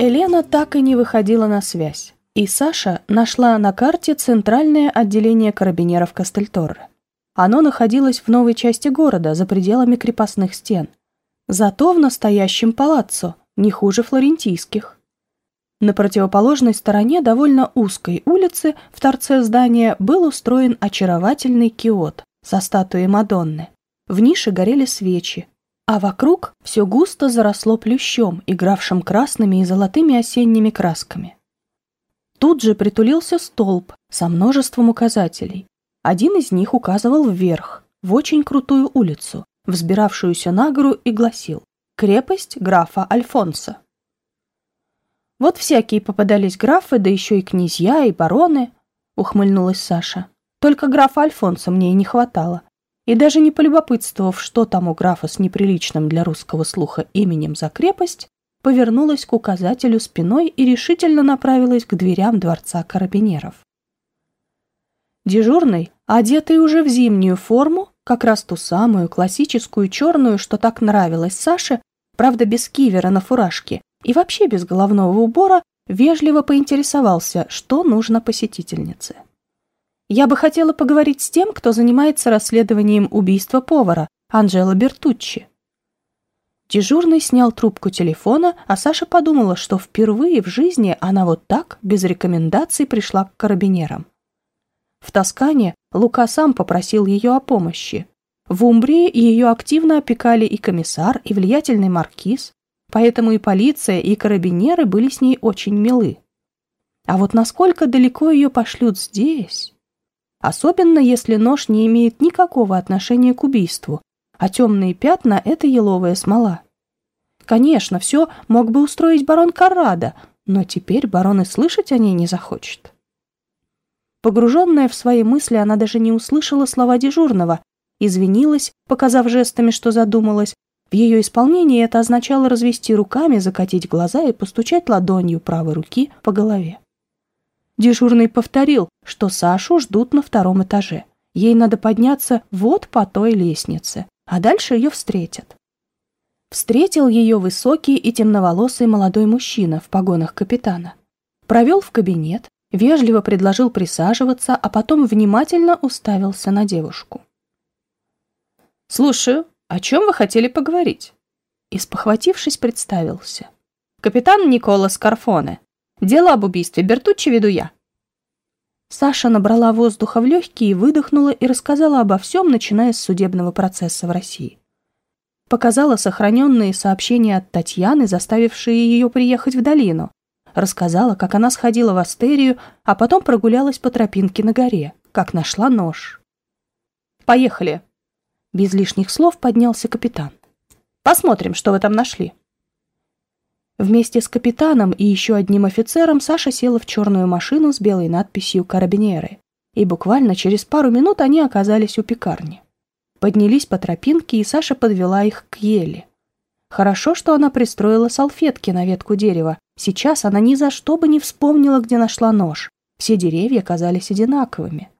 Елена так и не выходила на связь, и Саша нашла на карте центральное отделение карабинеров Кастельторре. Оно находилось в новой части города, за пределами крепостных стен. Зато в настоящем палаццо, не хуже флорентийских. На противоположной стороне довольно узкой улицы в торце здания был устроен очаровательный киот со статуей Мадонны. В нише горели свечи, а вокруг все густо заросло плющом, игравшим красными и золотыми осенними красками. Тут же притулился столб со множеством указателей. Один из них указывал вверх, в очень крутую улицу, взбиравшуюся на гору, и гласил «Крепость графа Альфонса». Вот всякие попадались графы, да еще и князья, и бароны, ухмыльнулась Саша. Только графа Альфонса мне и не хватало. И даже не полюбопытствовав, что там у графа с неприличным для русского слуха именем за крепость, повернулась к указателю спиной и решительно направилась к дверям дворца карабинеров. Дежурный, одетый уже в зимнюю форму, как раз ту самую классическую черную, что так нравилась Саше, правда без кивера на фуражке, и вообще без головного убора вежливо поинтересовался, что нужно посетительнице. «Я бы хотела поговорить с тем, кто занимается расследованием убийства повара, Анджело Бертуччи». Дежурный снял трубку телефона, а Саша подумала, что впервые в жизни она вот так, без рекомендаций, пришла к карабинерам. В Тоскане Лука сам попросил ее о помощи. В Умбрии ее активно опекали и комиссар, и влиятельный маркиз, поэтому и полиция, и карабинеры были с ней очень милы. А вот насколько далеко ее пошлют здесь? Особенно, если нож не имеет никакого отношения к убийству, а темные пятна — это еловая смола. Конечно, все мог бы устроить барон Каррада, но теперь барон и слышать о ней не захочет. Погруженная в свои мысли, она даже не услышала слова дежурного, извинилась, показав жестами, что задумалась, в ее исполнении это означало развести руками, закатить глаза и постучать ладонью правой руки по голове. Дежурный повторил, что Сашу ждут на втором этаже. Ей надо подняться вот по той лестнице, а дальше ее встретят. Встретил ее высокий и темноволосый молодой мужчина в погонах капитана. Провел в кабинет, вежливо предложил присаживаться, а потом внимательно уставился на девушку. «Слушаю», «О чем вы хотели поговорить?» И, спохватившись, представился. «Капитан Никола Скарфоне. Дело об убийстве Бертуччи веду я». Саша набрала воздуха в легкие, выдохнула и рассказала обо всем, начиная с судебного процесса в России. Показала сохраненные сообщения от Татьяны, заставившие ее приехать в долину. Рассказала, как она сходила в Астерию, а потом прогулялась по тропинке на горе, как нашла нож. «Поехали», без лишних слов поднялся капитан. «Посмотрим, что вы там нашли». Вместе с капитаном и еще одним офицером Саша села в черную машину с белой надписью «Карабинеры», и буквально через пару минут они оказались у пекарни. Поднялись по тропинке, и Саша подвела их к еле. Хорошо, что она пристроила салфетки на ветку дерева. Сейчас она ни за что бы не вспомнила, где нашла нож. Все деревья казались одинаковыми.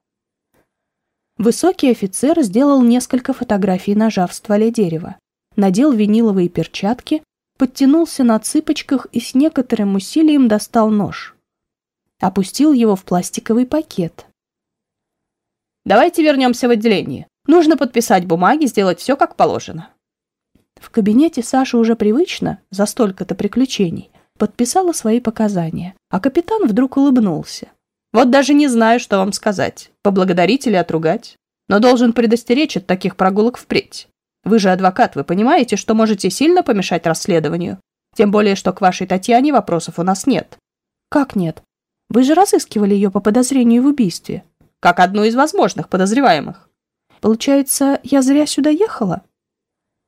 Высокий офицер сделал несколько фотографий ножа в стволе дерева, надел виниловые перчатки, подтянулся на цыпочках и с некоторым усилием достал нож. Опустил его в пластиковый пакет. «Давайте вернемся в отделение. Нужно подписать бумаги, сделать все как положено». В кабинете Саша уже привычно, за столько-то приключений, подписала свои показания, а капитан вдруг улыбнулся. Вот даже не знаю, что вам сказать, поблагодарить или отругать. Но должен предостеречь от таких прогулок впредь. Вы же адвокат, вы понимаете, что можете сильно помешать расследованию. Тем более, что к вашей Татьяне вопросов у нас нет. Как нет? Вы же разыскивали ее по подозрению в убийстве. Как одну из возможных подозреваемых. Получается, я зря сюда ехала?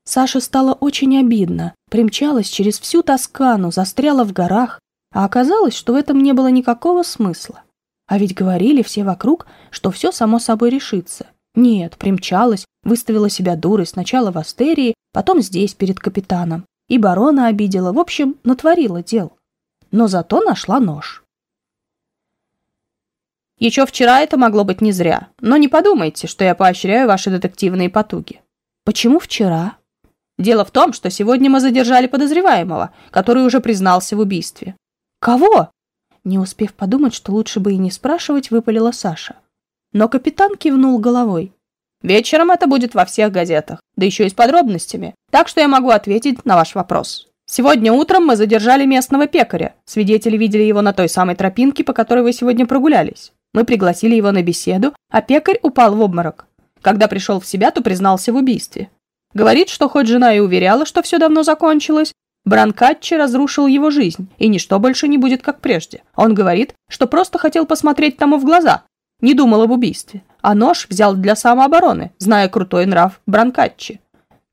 Саше стало очень обидно. Примчалась через всю Тоскану, застряла в горах, а оказалось, что в этом не было никакого смысла. А ведь говорили все вокруг, что все само собой решится. Нет, примчалась, выставила себя дурой сначала в Астерии, потом здесь, перед капитаном. И барона обидела, в общем, натворила дел. Но зато нашла нож. Еще вчера это могло быть не зря, но не подумайте, что я поощряю ваши детективные потуги. Почему вчера? Дело в том, что сегодня мы задержали подозреваемого, который уже признался в убийстве. Кого? Не успев подумать, что лучше бы и не спрашивать, выпалила Саша. Но капитан кивнул головой. Вечером это будет во всех газетах, да еще и с подробностями. Так что я могу ответить на ваш вопрос. Сегодня утром мы задержали местного пекаря. Свидетели видели его на той самой тропинке, по которой вы сегодня прогулялись. Мы пригласили его на беседу, а пекарь упал в обморок. Когда пришел в себя, то признался в убийстве. Говорит, что хоть жена и уверяла, что все давно закончилось, Бранкатчи разрушил его жизнь, и ничто больше не будет как прежде. Он говорит, что просто хотел посмотреть тому в глаза, не думал об убийстве, а нож взял для самообороны, зная крутой нрав Бранкатчи.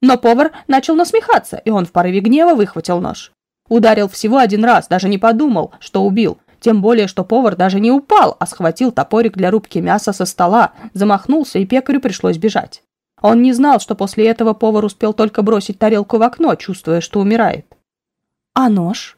Но повар начал насмехаться, и он в порыве гнева выхватил нож. Ударил всего один раз, даже не подумал, что убил, тем более, что повар даже не упал, а схватил топорик для рубки мяса со стола, замахнулся, и пекарю пришлось бежать. Он не знал, что после этого повар успел только бросить тарелку в окно, чувствуя, что умирает. «А нож?»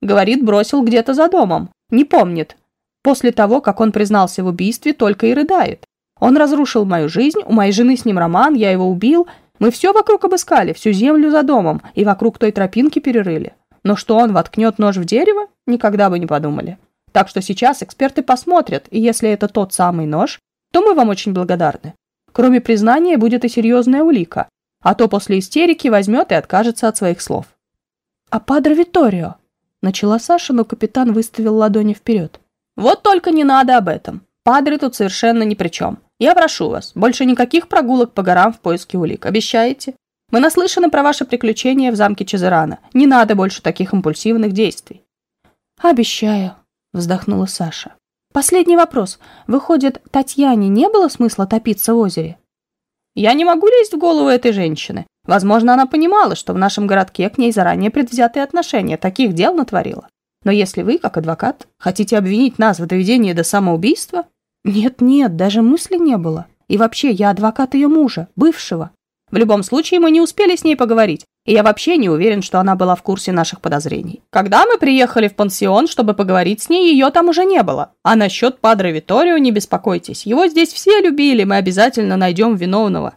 Говорит, бросил где-то за домом. Не помнит. После того, как он признался в убийстве, только и рыдает. Он разрушил мою жизнь, у моей жены с ним роман, я его убил. Мы все вокруг обыскали, всю землю за домом, и вокруг той тропинки перерыли. Но что он воткнет нож в дерево, никогда бы не подумали. Так что сейчас эксперты посмотрят, и если это тот самый нож, то мы вам очень благодарны. Кроме признания будет и серьезная улика, а то после истерики возьмет и откажется от своих слов. «А Падре Виторио?» – начала Саша, но капитан выставил ладони вперед. «Вот только не надо об этом. Падре тут совершенно ни при чем. Я прошу вас, больше никаких прогулок по горам в поиске улик. Обещаете? Мы наслышаны про ваши приключения в замке Чезерана. Не надо больше таких импульсивных действий». «Обещаю», – вздохнула Саша. Последний вопрос. Выходит, Татьяне не было смысла топиться в озере? Я не могу лезть в голову этой женщины. Возможно, она понимала, что в нашем городке к ней заранее предвзятые отношения, таких дел натворила. Но если вы, как адвокат, хотите обвинить нас в доведении до самоубийства... Нет-нет, даже мысли не было. И вообще, я адвокат ее мужа, бывшего. В любом случае, мы не успели с ней поговорить, и я вообще не уверен, что она была в курсе наших подозрений. Когда мы приехали в пансион, чтобы поговорить с ней, ее там уже не было. А насчет Падре Виторио не беспокойтесь, его здесь все любили, мы обязательно найдем виновного.